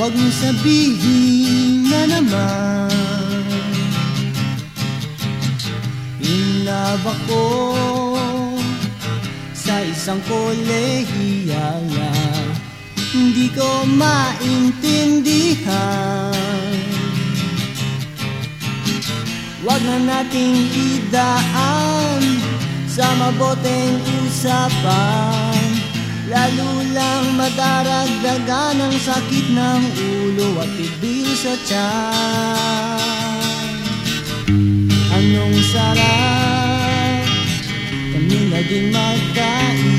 Huwag mo sabihin na naman. In love ako Sa isang kolehiyala Hindi ko maintindihan. Huwag na nating idaan sa maboteng usapan Lalo lang madaragdagan ang sakit ng ulo at tibil sa tiyan. Anong sarap? Kami naging magkaibigan.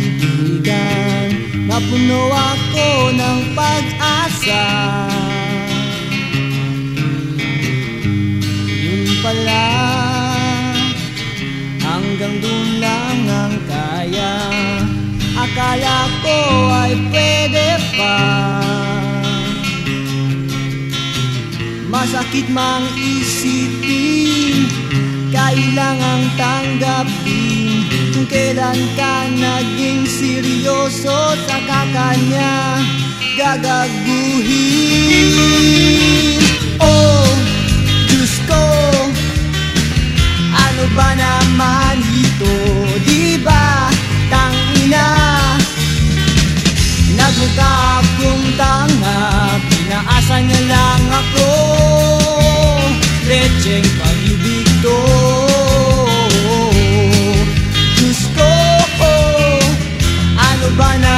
Napuno ako ng pag-asa. Yun pala Hanggang dun lang ang kaya Akala ko ay pwede pa. Masakit mang isipin Kailangang tanggapin Kung kailan ka naging seryoso Sa kakanya. Gagaguhin. Oh, Diyos ko Ano ba naman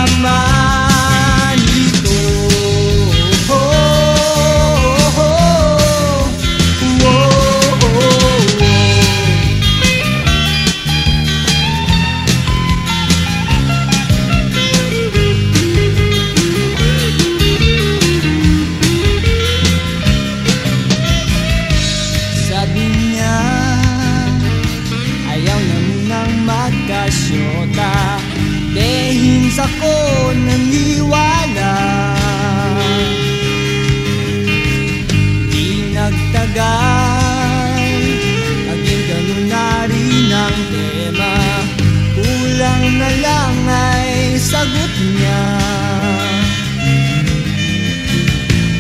Ano ba tema Kulang na lang ay sagot niya.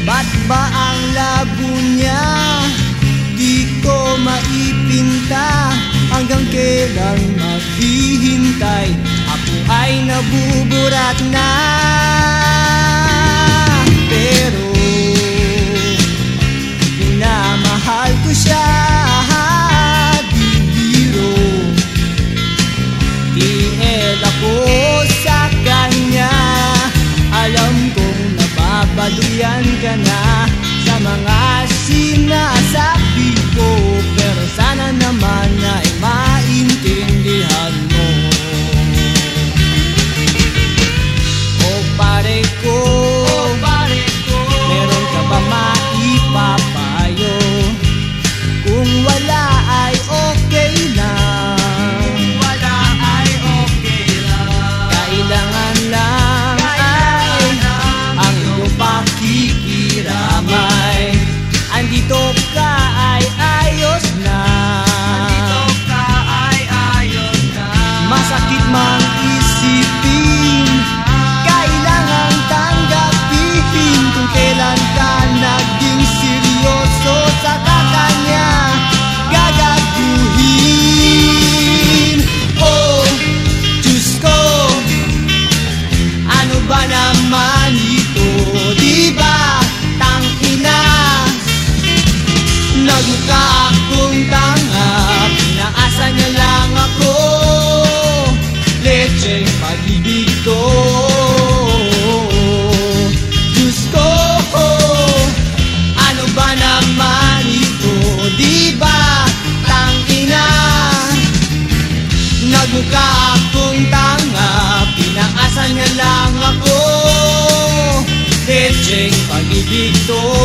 Ba't ba ang labo niya? Di ko maipinta Hanggang kailan maghihintay. Ako ay nabuburat na Tiel ako Nagmukha akong tanga Pinaasa niya lang ako. Lecheng pag-ibig to